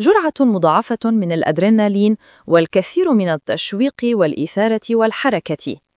جرعة مضاعفة من الأدرينالين والكثير من التشويق والإثارة والحركة.